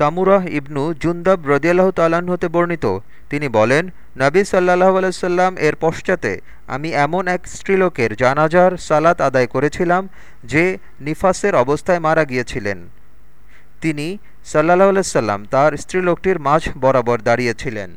সামুরাহ ইবনু জুন্দাব রদিয়াল্লাহ তাল্লাহ্ন হতে বর্ণিত। তিনি বলেন, নবী সাল্লাহ আলাইসাল্লাম এর পশ্চাতে আমি এমন এক স্ত্রীলোকের জানাজার সালাত আদায় করেছিলাম যে নিফাসের অবস্থায় মারা গিয়েছিলেন। তিনি সাল্লাহ আলাইসাল্লাম তার স্ত্রীলোকটির মাঝ বরাবর দাঁড়িয়েছিলেন।